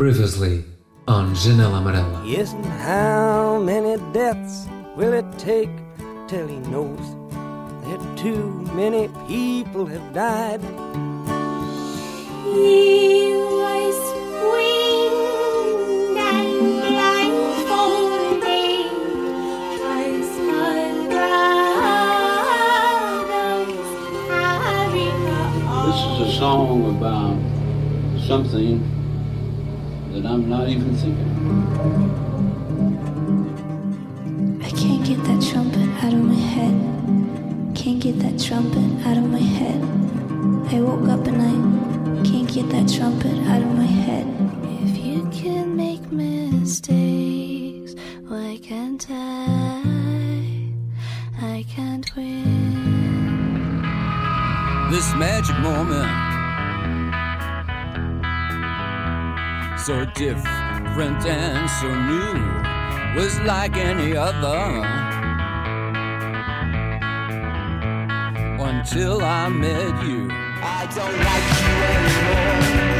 Previously on Janela Amarela. Yes, and how many deaths will it take till he knows that too many people have died? He was winged and blindfolded, was my brothers This is a song about something that I'm not even thinking. I can't get that trumpet out of my head. Can't get that trumpet out of my head. I woke up and I can't get that trumpet out of my head. If you can make mistakes, why can't I? I can't win. this magic moment. So different and so new, was like any other. Until I met you. I don't like you anymore.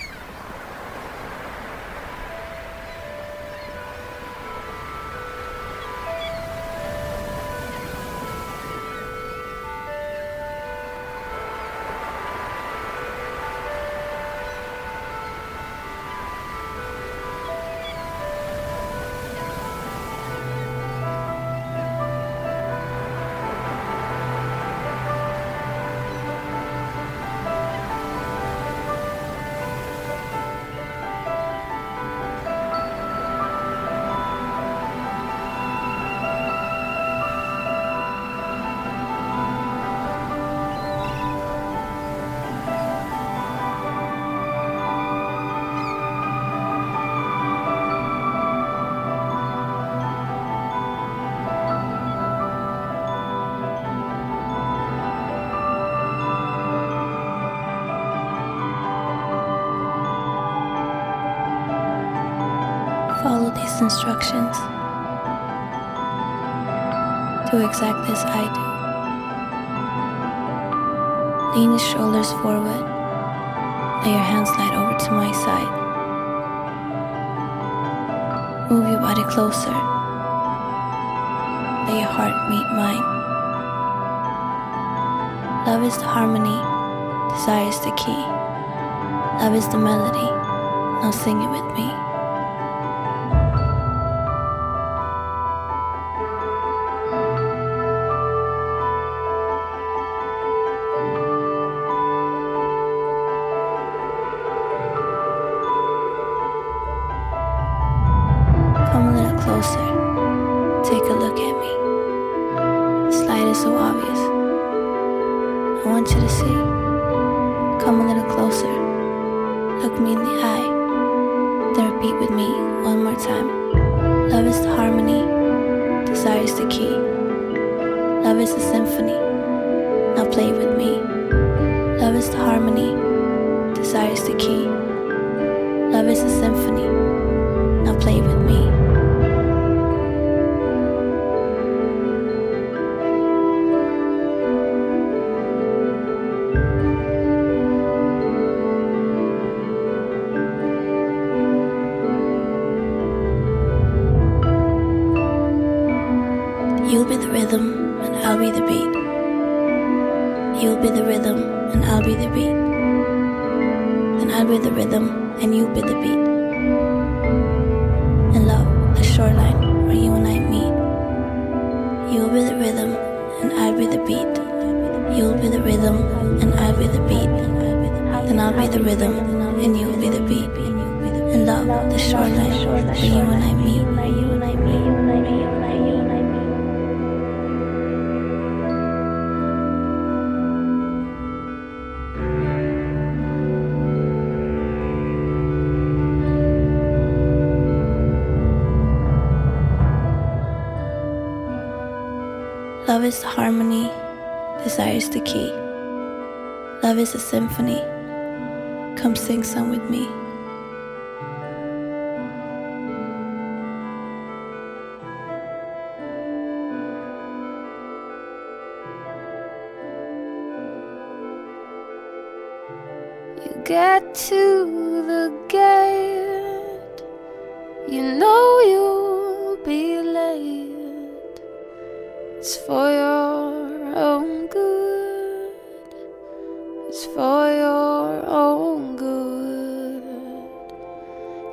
As I do. Lean your shoulders forward. Let your hands slide over to my side. Move your body closer. Let your heart meet mine. Love is the harmony, desire is the key. Love is the melody. Now sing it with me. Key. Love is a symphony. Now play with me. Love is the harmony. Desire is the key. Love is a symphony. Now play with me.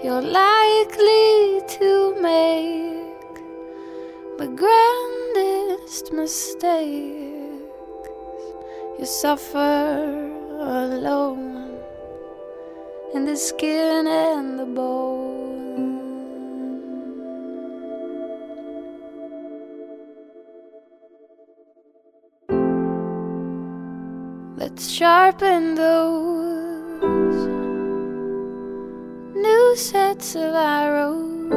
you're likely to make the grandest mistakes. You suffer alone in the skin and the bone. Let's sharpen those sets of arrows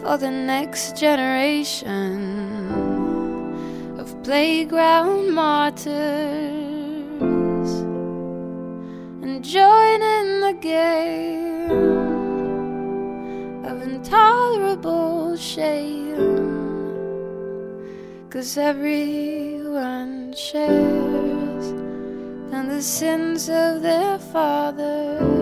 for the next generation of playground martyrs and join in the game of intolerable shame. Cause everyone shares and the sins of their fathers.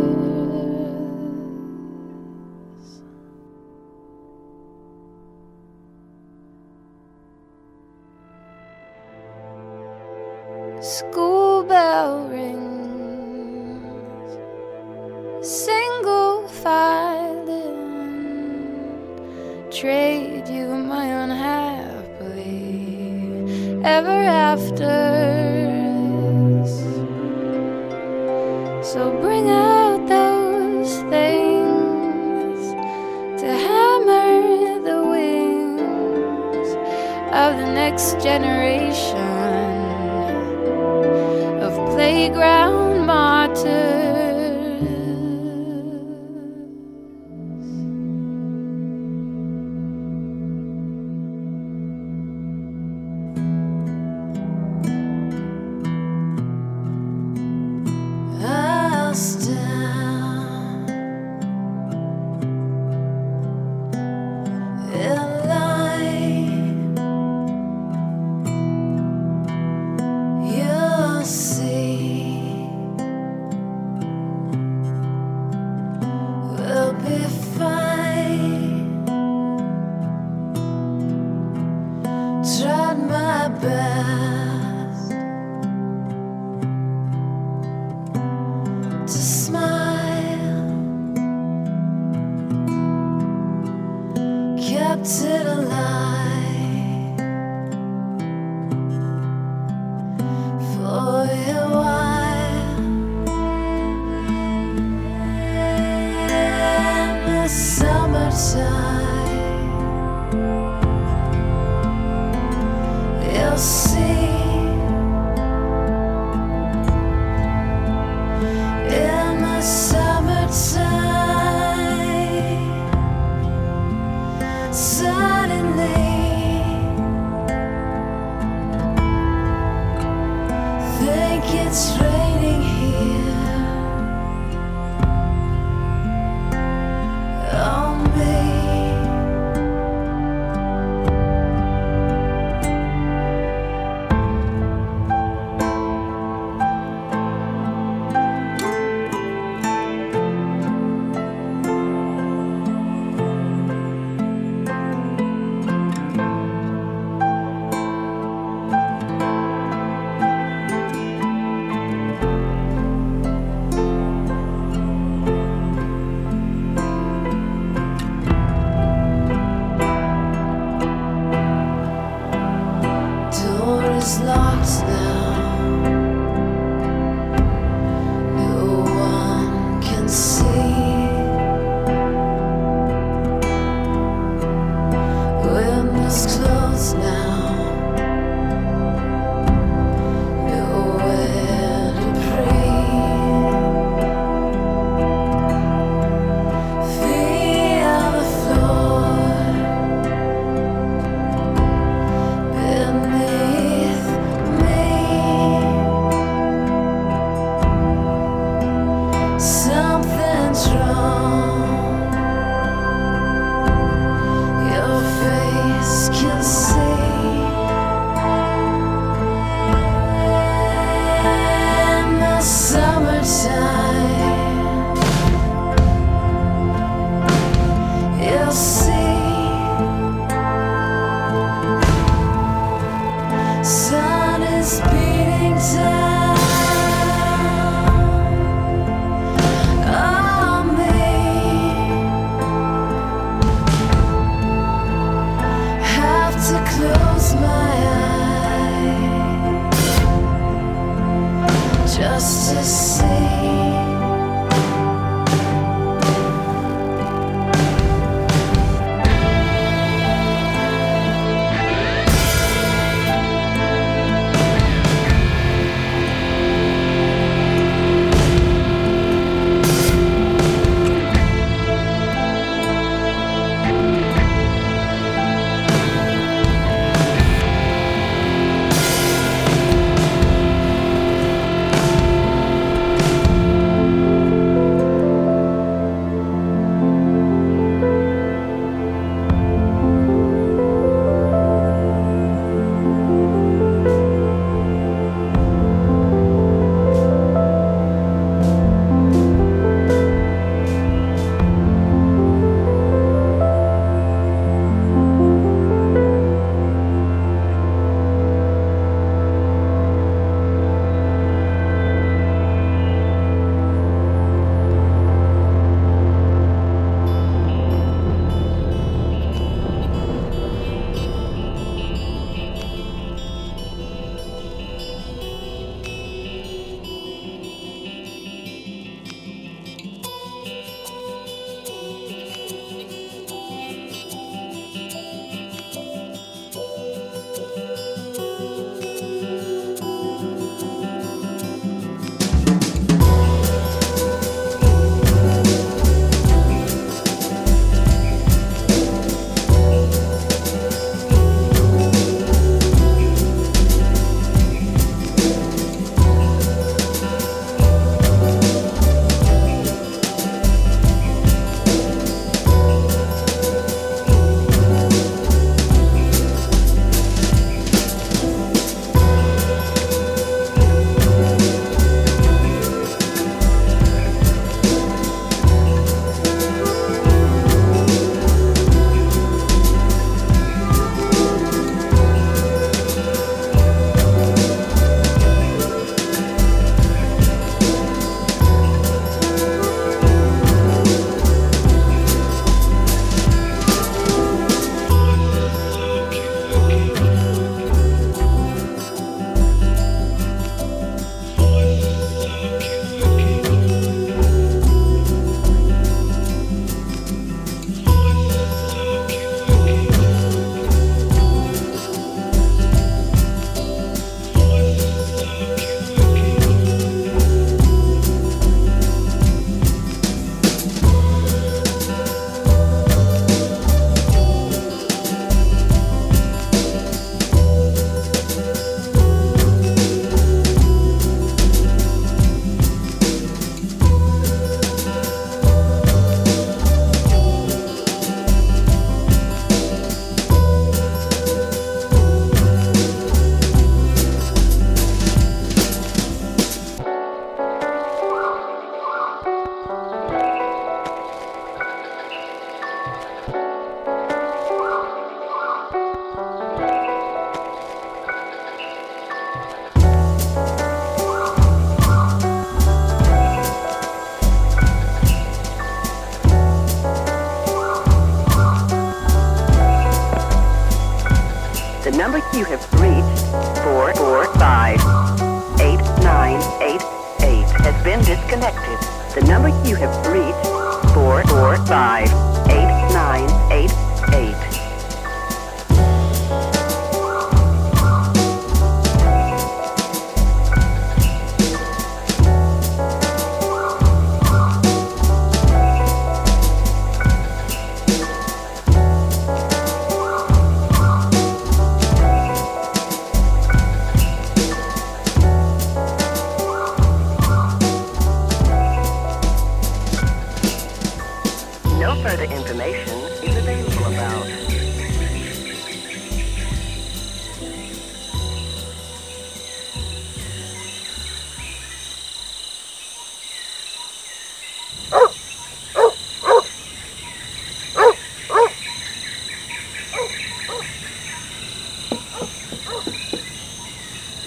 No further information is available about.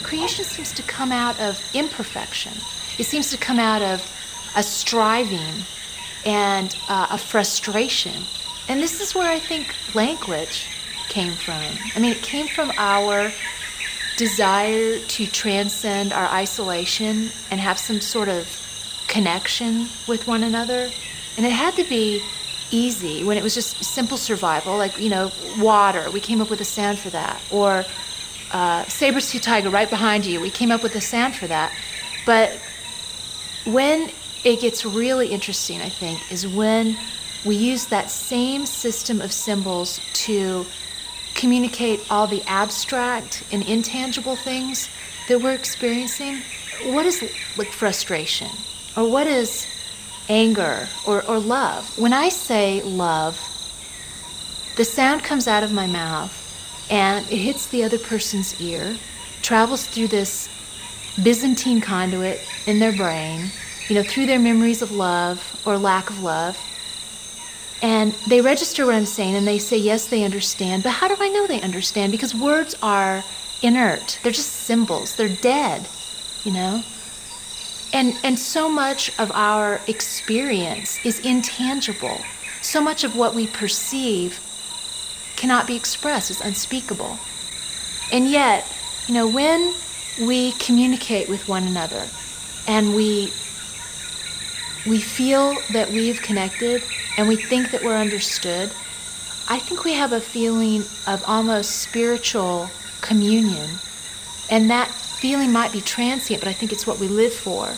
Creation seems to come out of imperfection. It seems to come out of a striving and uh, a frustration. And this is where I think language came from. I mean, it came from our desire to transcend our isolation and have some sort of connection with one another. And it had to be easy when it was just simple survival, like, you know, water. We came up with a sound for that. Or uh, saber-tooth tiger right behind you. We came up with a sound for that. But when it gets really interesting, I think, is when we use that same system of symbols to communicate all the abstract and intangible things that we're experiencing. What is like frustration? Or what is anger or, or love? When I say love, the sound comes out of my mouth and it hits the other person's ear, travels through this Byzantine conduit in their brain, you know, through their memories of love or lack of love. And they register what I'm saying and they say, yes, they understand. But how do I know they understand? Because words are inert, they're just symbols, they're dead, you know? And, and so much of our experience is intangible. So much of what we perceive cannot be expressed, it's unspeakable. And yet, you know, when we communicate with one another and we we feel that we've connected and we think that we're understood, I think we have a feeling of almost spiritual communion. And that feeling might be transient, but I think it's what we live for.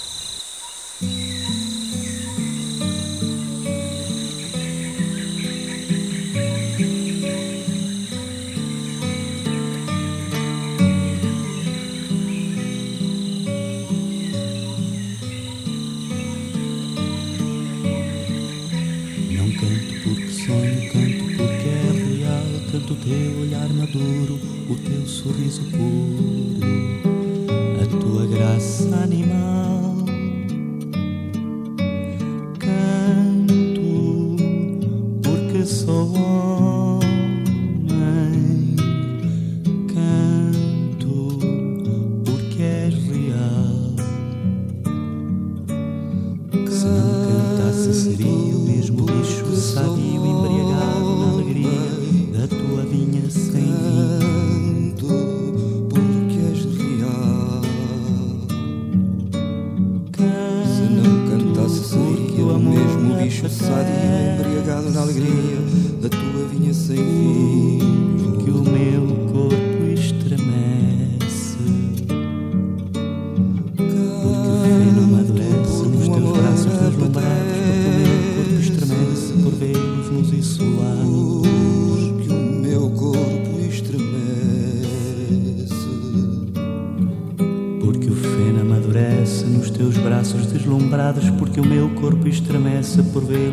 Por vê-los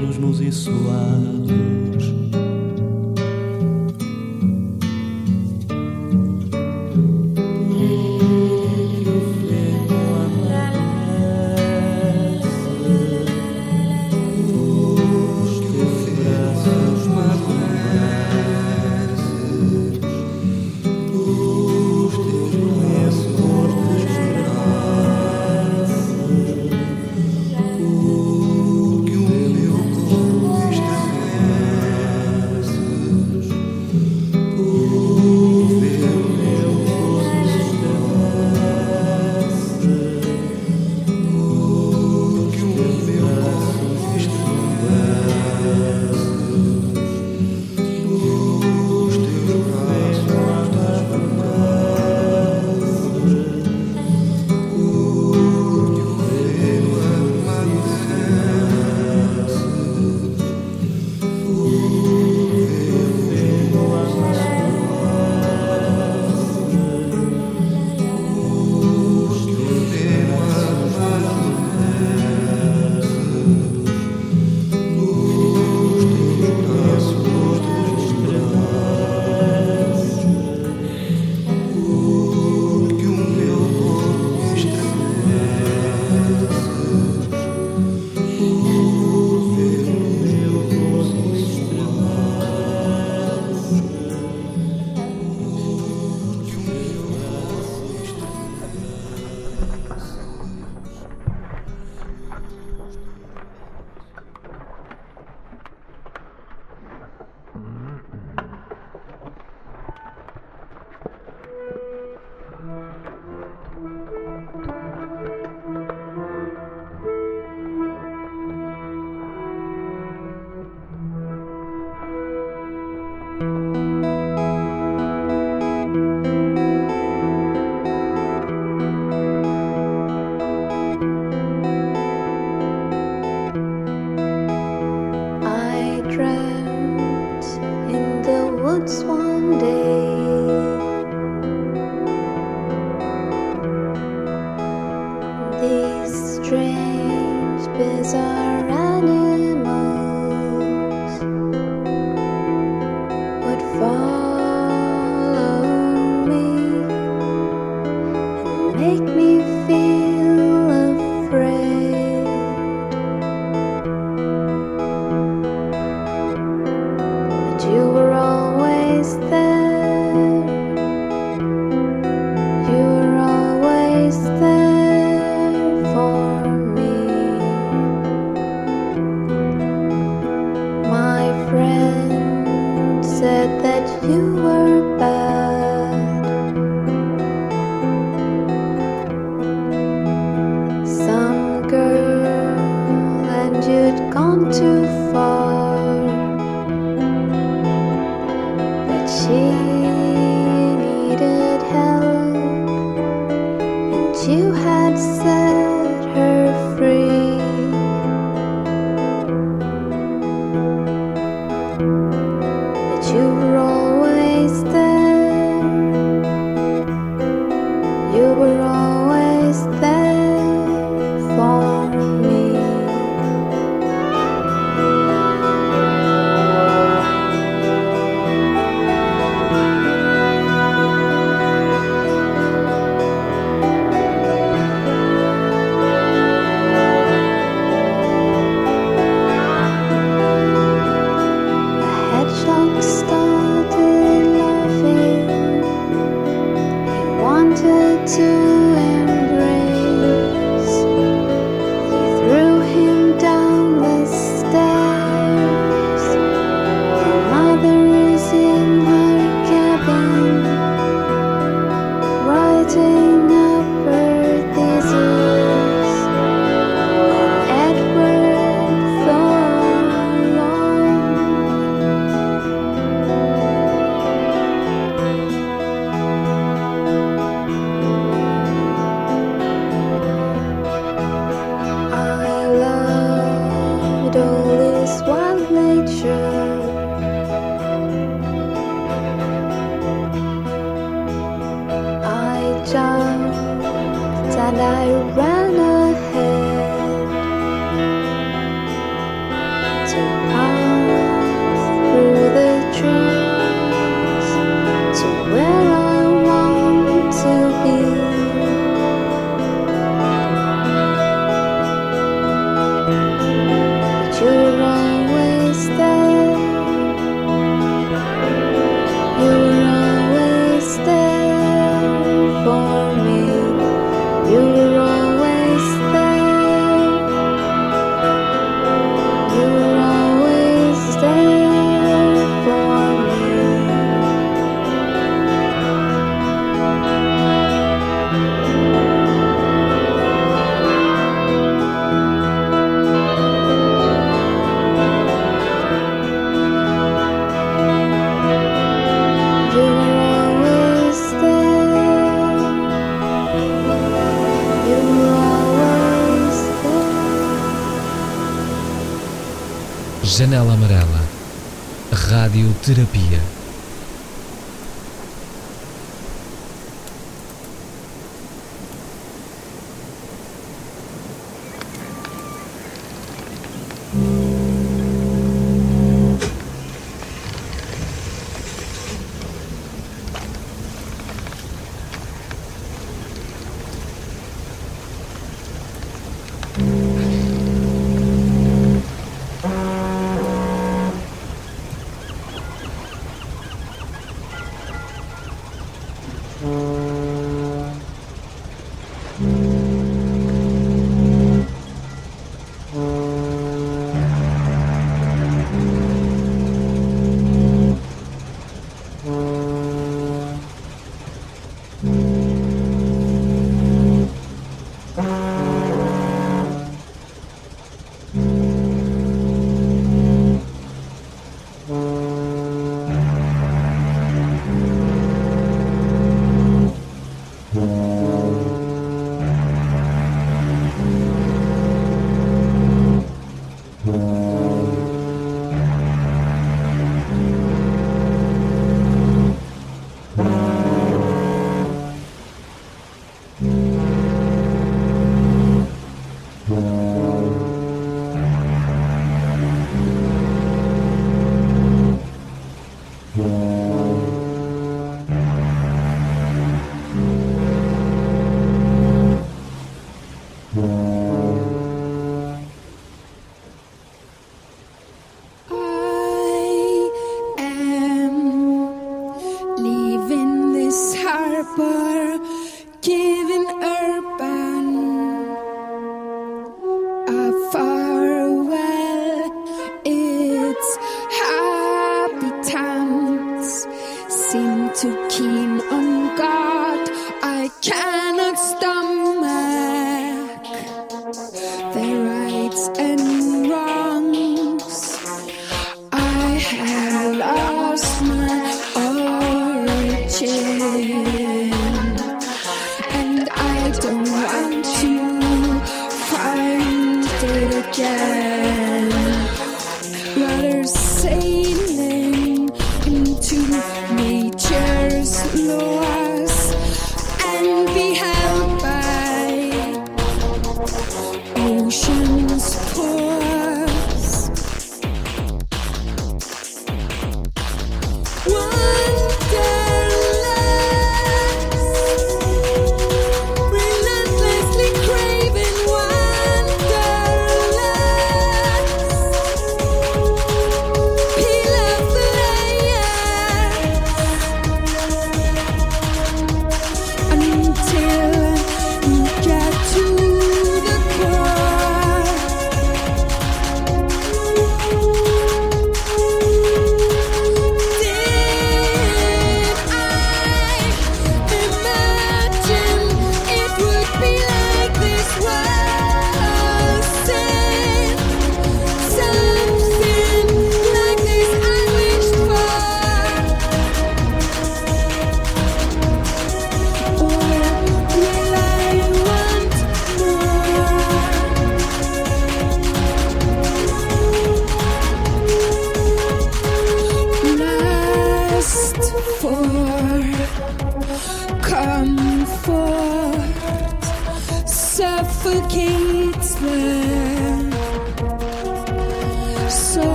Terapia.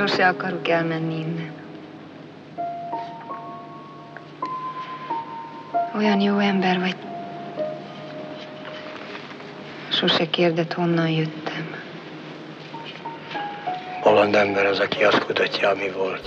Sose akarok elmenni innen. Olyan jó ember vagy. Sose kérdett, honnan jöttem. Bolond ember az, aki azt kutatja, ami volt.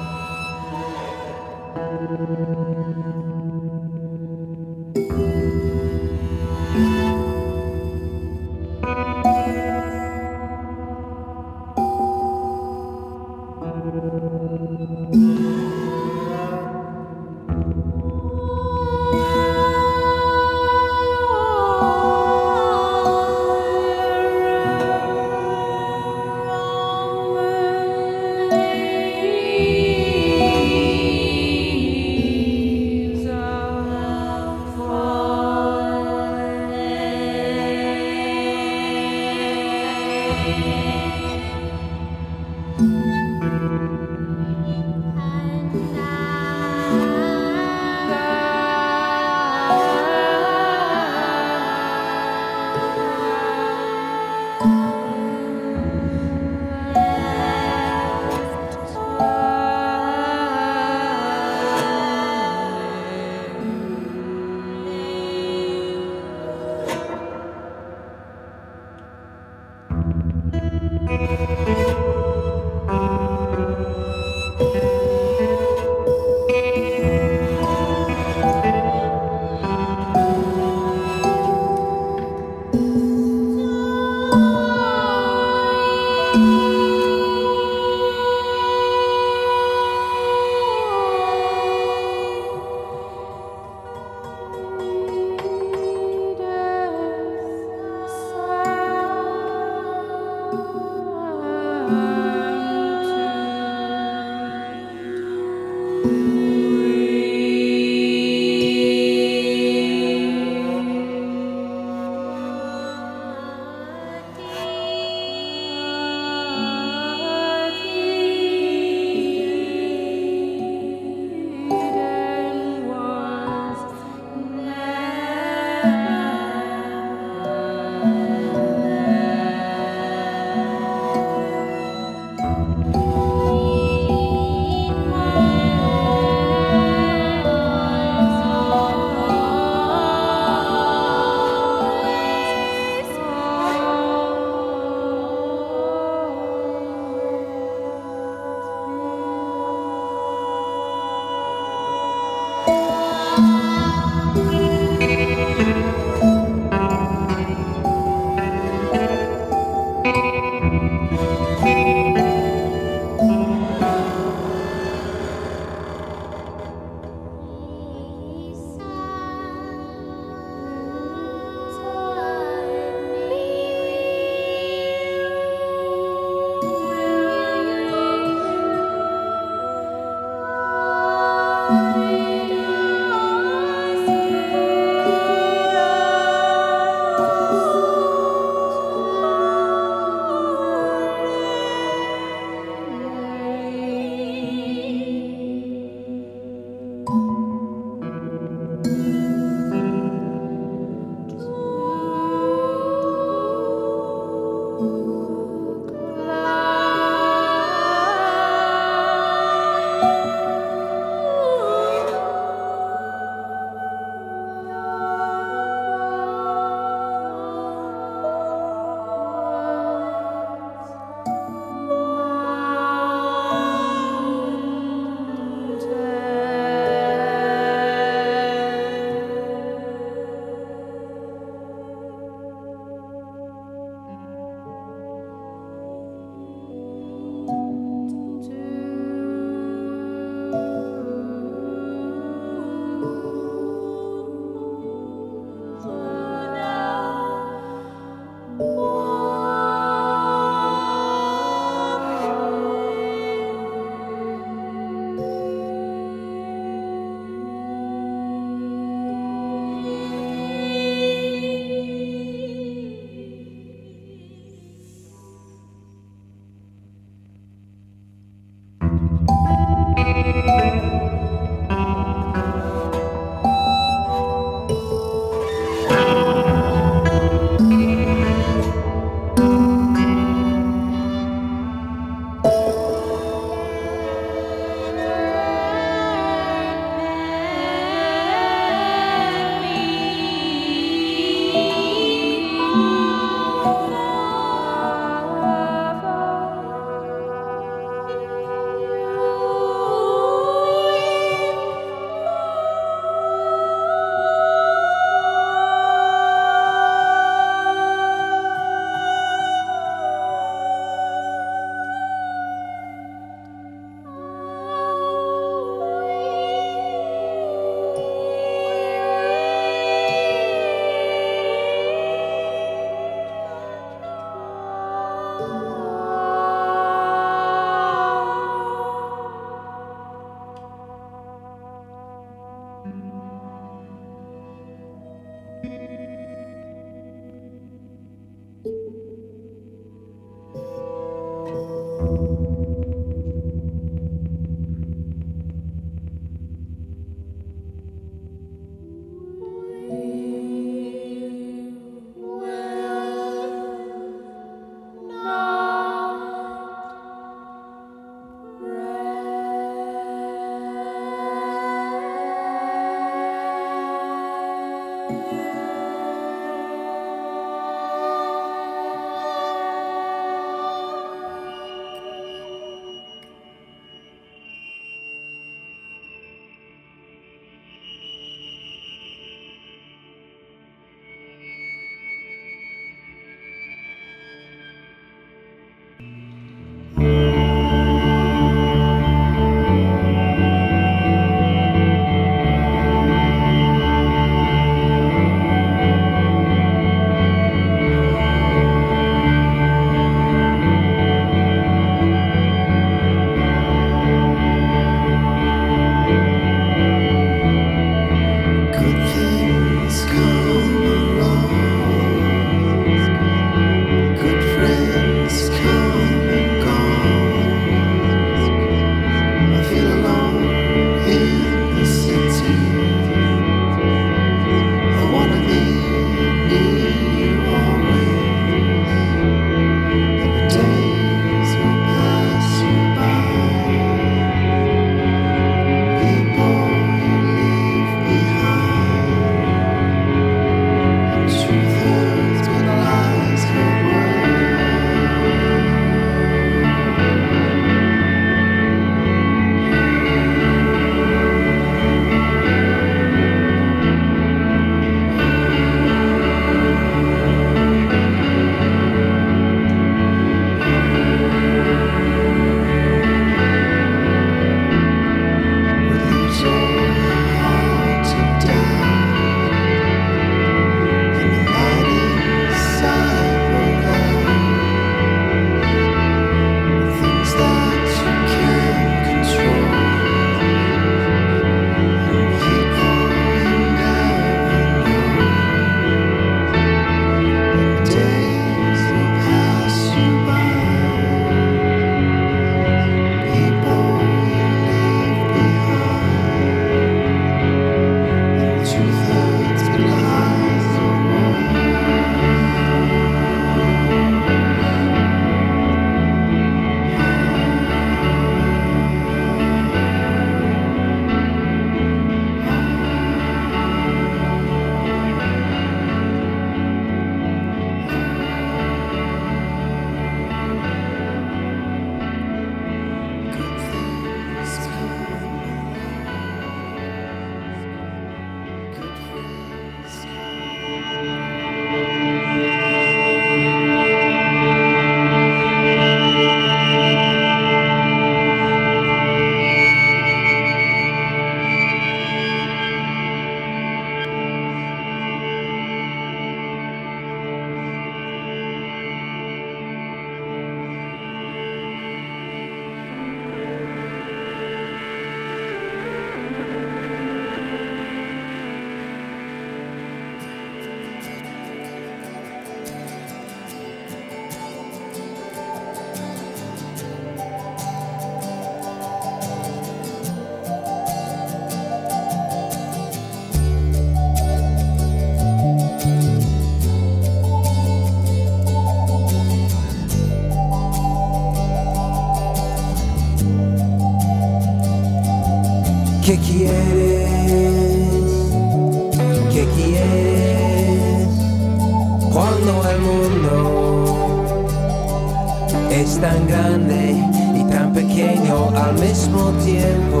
Tiempo.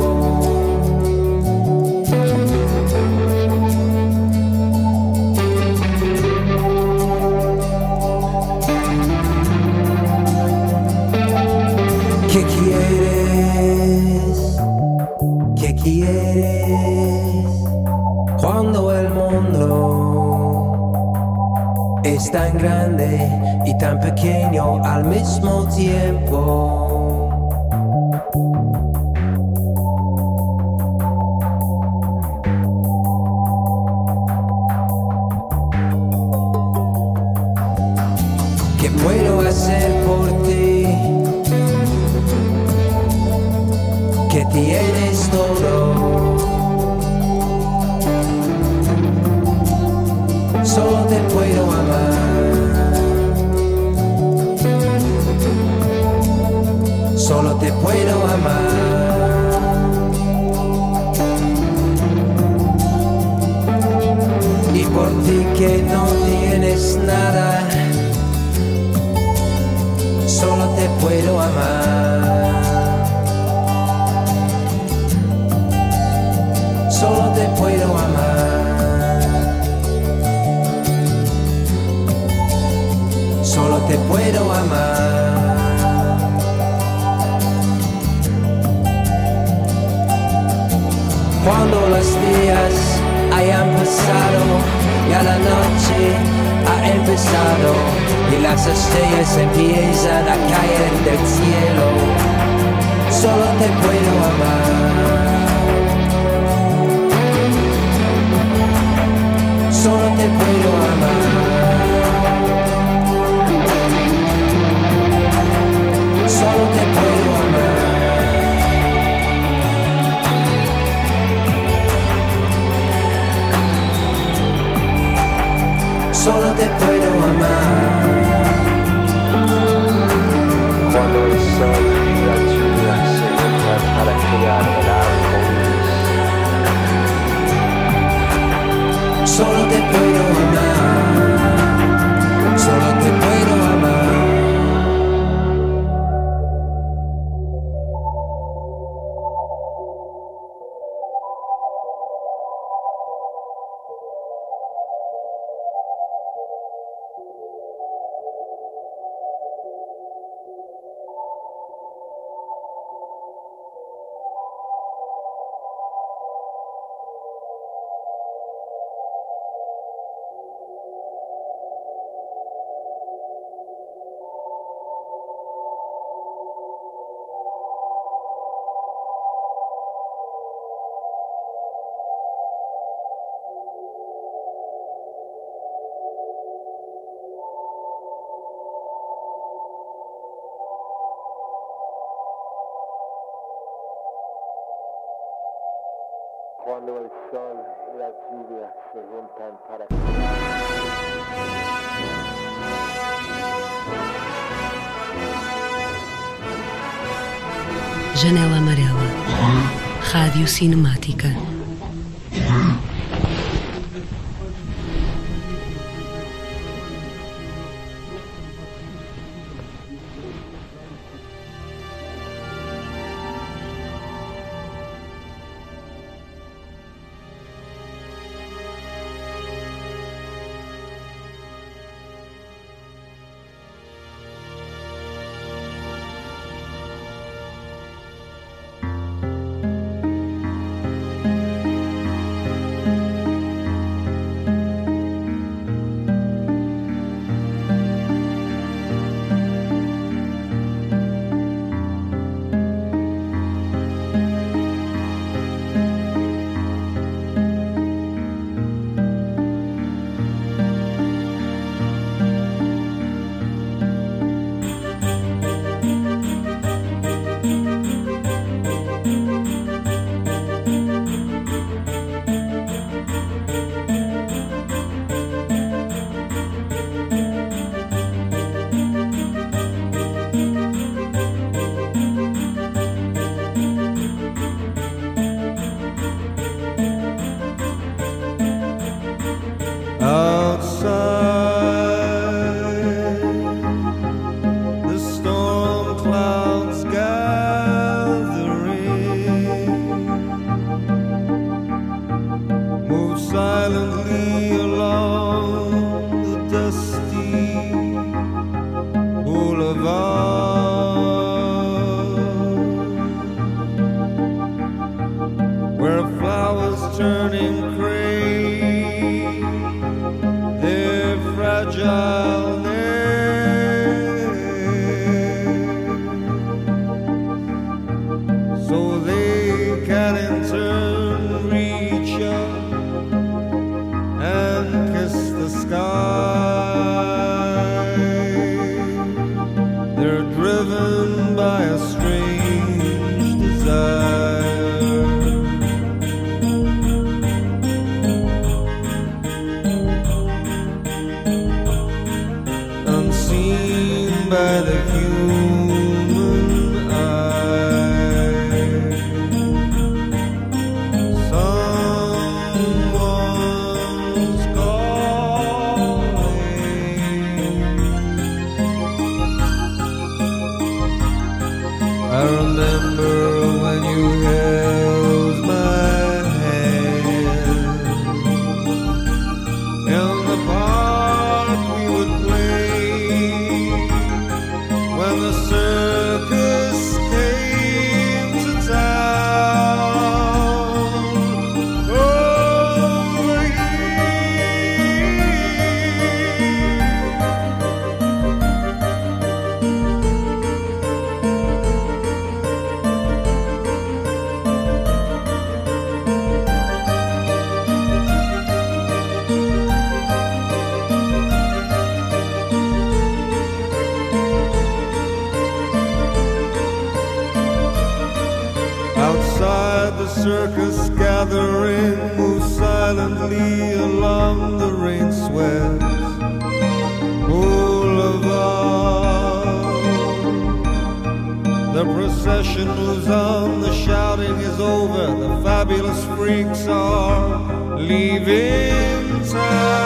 ¿Qué quieres? ¿Qué quieres? Cuando el mundo es tan grande y tan pequeño al mismo tiempo. Cuando los días hayan pasado ya la noche ha empezado y las estrellas empiezan a caer del cielo. Solo te puedo amar. Solo te puedo amar. Solo te puedo amar. Cuando el sol y la lluvia se unan para crear el arco. Solo te puedo amar. Solo te puedo amar. Sol y la lluvia se juntan para Janela Amarela. Rádio Cinemática. Turning procession moves on, the shouting is over, the fabulous freaks are leaving town.